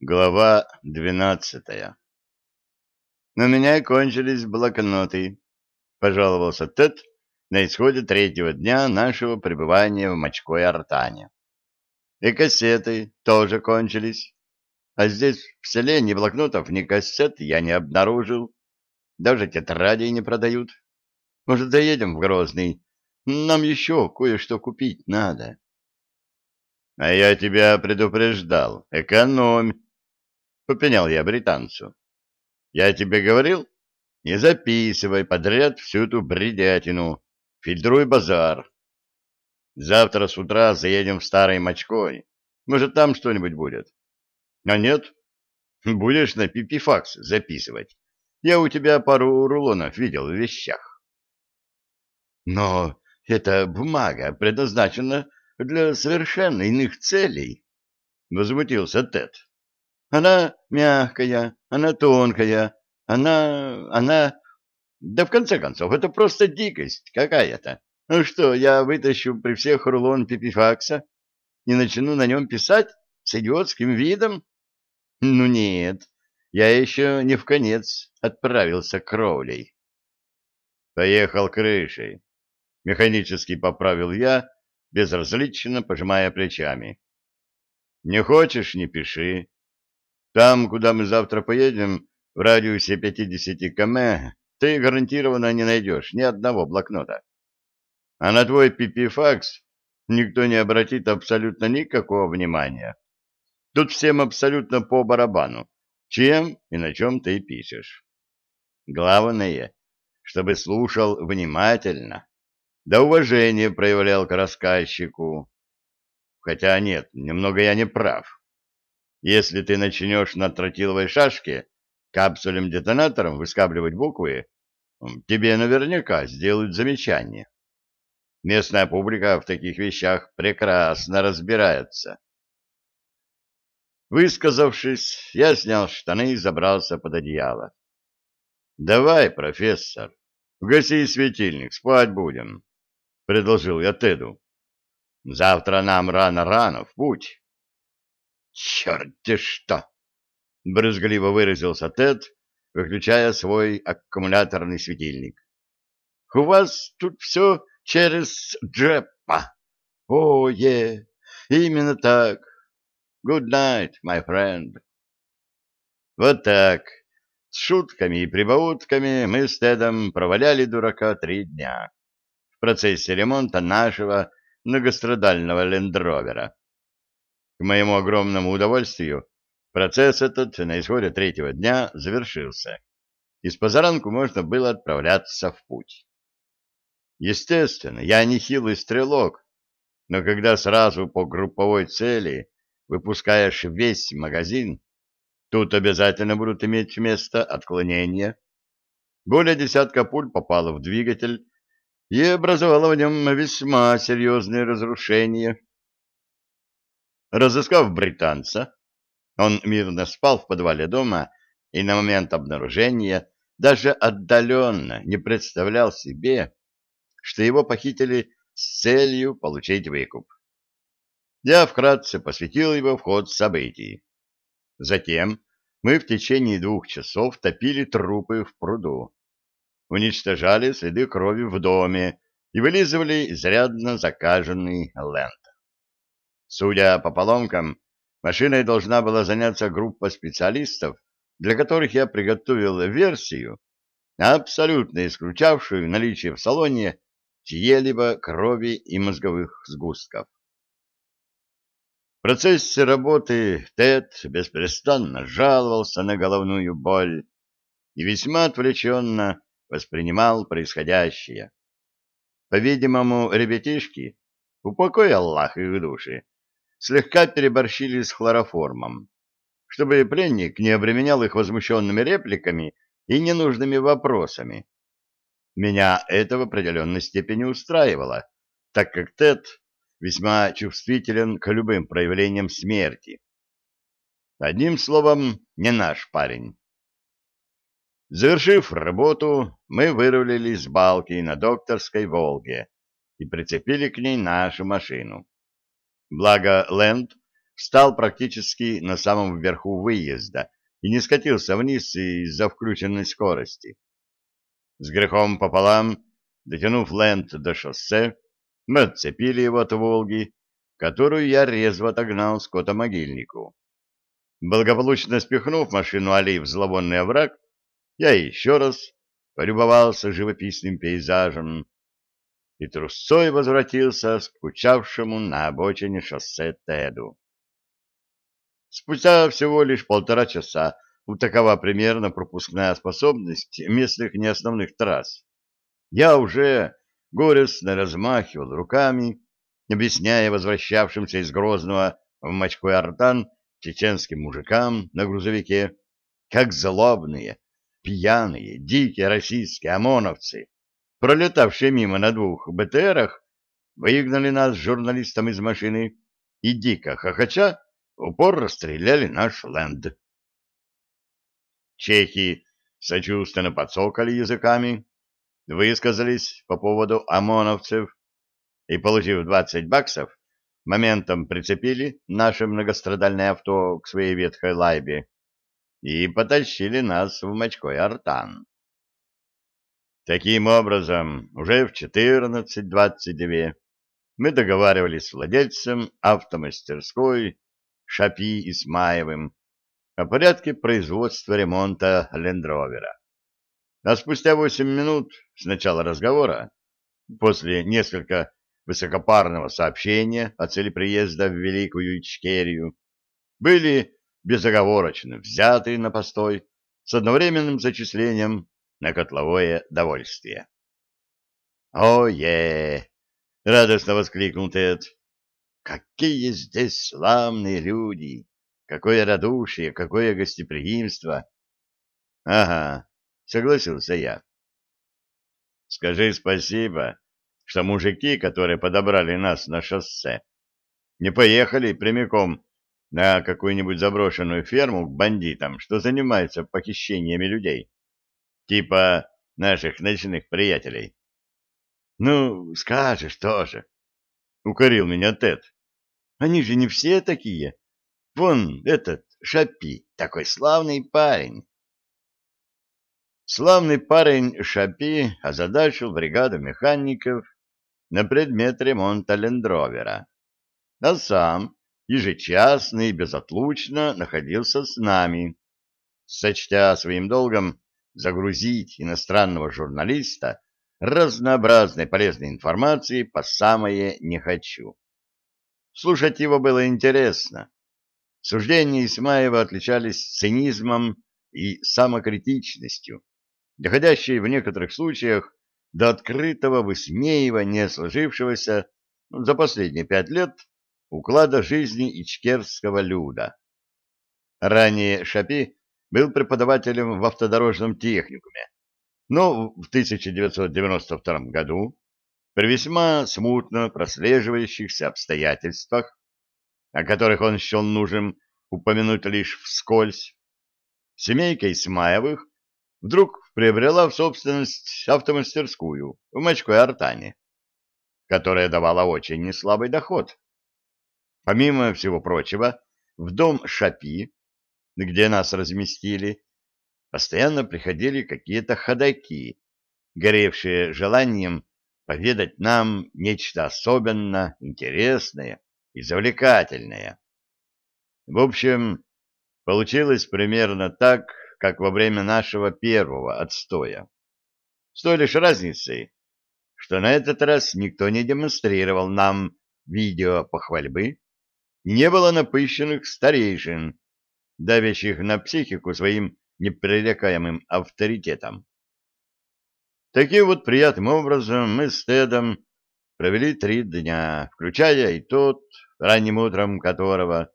Глава двенадцатая «У меня кончились блокноты», — пожаловался Тед на исходе третьего дня нашего пребывания в Мочкой Артане. «И кассеты тоже кончились. А здесь в селе ни блокнотов, ни кассет я не обнаружил. Даже тетрадей не продают. Может, заедем в Грозный? Нам еще кое-что купить надо». «А я тебя предупреждал. Экономь!» — попенял я британцу. «Я тебе говорил? Не записывай подряд всю эту бредятину. Фильтруй базар. Завтра с утра заедем в Старой Мочкой. Может, там что-нибудь будет? А нет? Будешь на пипифакс записывать. Я у тебя пару рулонов видел в вещах. Но эта бумага предназначена для совершенно иных целей, — возмутился Тед. Она мягкая, она тонкая, она... она... Да в конце концов, это просто дикость какая-то. Ну что, я вытащу при всех рулон пипифакса и начну на нем писать с идиотским видом? Ну нет, я еще не в конец отправился кровлей. Поехал крышей. Механически поправил я, безразлично пожимая плечами. Не хочешь — не пиши. Там, куда мы завтра поедем, в радиусе 50 км, ты гарантированно не найдешь ни одного блокнота. А на твой пипифакс никто не обратит абсолютно никакого внимания. Тут всем абсолютно по барабану, чем и на чем ты пишешь. Главное, чтобы слушал внимательно, да уважение проявлял к рассказчику. Хотя нет, немного я не прав. Если ты начнешь на тротиловой шашке капсулем-детонатором выскабливать буквы, тебе наверняка сделают замечание. Местная публика в таких вещах прекрасно разбирается. Высказавшись, я снял штаны и забрался под одеяло. — Давай, профессор, гаси светильник, спать будем, — предложил я Теду. — Завтра нам рано-рано в путь. «Черт-те что!» — брызгливо выразился Тед, выключая свой аккумуляторный светильник. «У вас тут все через Джеппа. О, е, именно так. Good night, my friend». Вот так, с шутками и прибаутками мы с Тедом проваляли дурака три дня в процессе ремонта нашего многострадального лендровера. К моему огромному удовольствию, процесс этот на исходе третьего дня завершился, и с позаранку можно было отправляться в путь. Естественно, я не хилый стрелок, но когда сразу по групповой цели выпускаешь весь магазин, тут обязательно будут иметь место отклонения. Более десятка пуль попало в двигатель и образовало в нем весьма серьезные разрушения. Разыскав британца, он мирно спал в подвале дома и на момент обнаружения даже отдаленно не представлял себе, что его похитили с целью получить выкуп. Я вкратце посвятил его в ход событий. Затем мы в течение двух часов топили трупы в пруду, уничтожали следы крови в доме и вылизывали изрядно закаженный ленд. Судя по поломкам, машиной должна была заняться группа специалистов, для которых я приготовил версию, абсолютно исключавшую наличие в салоне чьей-либо крови и мозговых сгустков. В процессе работы Тед беспрестанно жаловался на головную боль и весьма отвлеченно воспринимал происходящее. По-видимому, ребятишки, упокой Аллах их души, слегка переборщили с хлороформом, чтобы пленник не обременял их возмущенными репликами и ненужными вопросами. Меня это в определенной степени устраивало, так как Тед весьма чувствителен к любым проявлениям смерти. Одним словом, не наш парень. Завершив работу, мы вырулили с балки на докторской «Волге» и прицепили к ней нашу машину. Благо Лэнд встал практически на самом верху выезда и не скатился вниз из-за включенной скорости. С грехом пополам, дотянув лент до шоссе, мы отцепили его от «Волги», которую я резво отогнал скотомогильнику. Благополучно спихнув машину Али в зловонный овраг, я еще раз полюбовался живописным пейзажем и трусцой возвратился скучавшему на обочине шоссе Теду. Спустя всего лишь полтора часа, такова примерно пропускная способность местных неосновных трасс, я уже горестно размахивал руками, объясняя возвращавшимся из Грозного в Мочкой Артан чеченским мужикам на грузовике, как злобные, пьяные, дикие российские ОМОНовцы, пролетавшие мимо на двух БТРах, выгнали нас с журналистом из машины и, дико хохоча, упор расстреляли наш ленд. Чехи сочувственно подсокали языками, высказались по поводу ОМОНовцев и, получив 20 баксов, моментом прицепили наше многострадальное авто к своей ветхой лайбе и потащили нас в мочкой артан. Таким образом, уже в 14.22 мы договаривались с владельцем автомастерской Шапи Исмаевым о порядке производства ремонта лендровера. А спустя восемь минут с начала разговора, после несколько высокопарного сообщения о цели приезда в Великую Ичкерию, были безоговорочно взяты на постой с одновременным зачислением на котловое довольствие. «О-е!» — радостно воскликнул Тед. «Какие здесь славные люди! Какое радушие, какое гостеприимство!» «Ага», — согласился я. «Скажи спасибо, что мужики, которые подобрали нас на шоссе, не поехали прямиком на какую-нибудь заброшенную ферму к бандитам, что занимаются похищениями людей, типа наших ночных приятелей. — Ну, скажешь тоже, — укорил меня Тед. — Они же не все такие. Вон этот Шапи, такой славный парень. Славный парень Шапи озадачил бригаду механиков на предмет ремонта лендровера. А сам ежечасно и безотлучно находился с нами, сочтя своим долгом загрузить иностранного журналиста разнообразной полезной информацией по самое «не хочу». Слушать его было интересно. Суждения Исмаева отличались цинизмом и самокритичностью, доходящей в некоторых случаях до открытого высмеивания сложившегося за последние пять лет уклада жизни ичкерского люда. Ранее Шапи был преподавателем в автодорожном техникуме, но в 1992 году при весьма смутно прослеживающихся обстоятельствах, о которых он счел нужным упомянуть лишь вскользь, семейка Исмаевых вдруг приобрела в собственность автомастерскую в Мачкой-Артане, которая давала очень неслабый доход. Помимо всего прочего, в дом Шапи, где нас разместили, постоянно приходили какие-то ходаки, горевшие желанием поведать нам нечто особенно интересное и завлекательное. В общем, получилось примерно так, как во время нашего первого отстоя. С той лишь разницей, что на этот раз никто не демонстрировал нам видео похвальбы, не было напыщенных старейшин, давящих на психику своим непререкаемым авторитетом. Таким вот приятным образом мы с Тедом провели три дня, включая и тот, ранним утром которого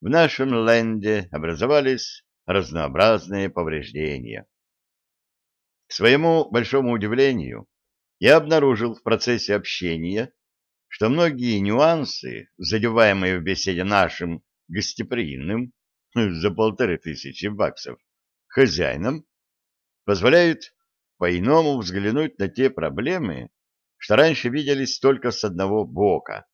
в нашем ленде образовались разнообразные повреждения. К своему большому удивлению, я обнаружил в процессе общения, что многие нюансы, задеваемые в беседе нашим гостеприимным за полторы тысячи баксов хозяином, позволяют по-иному взглянуть на те проблемы, что раньше виделись только с одного бока.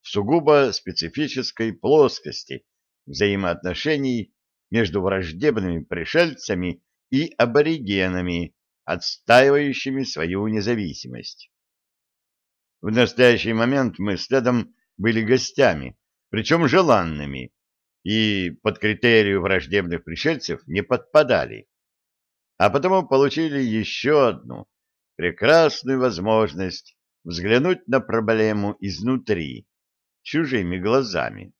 в сугубо специфической плоскости взаимоотношений между враждебными пришельцами и аборигенами, отстаивающими свою независимость. В настоящий момент мы с Тедом были гостями, причем желанными, и под критерию враждебных пришельцев не подпадали. А потому получили еще одну прекрасную возможность взглянуть на проблему изнутри, чужими глазами.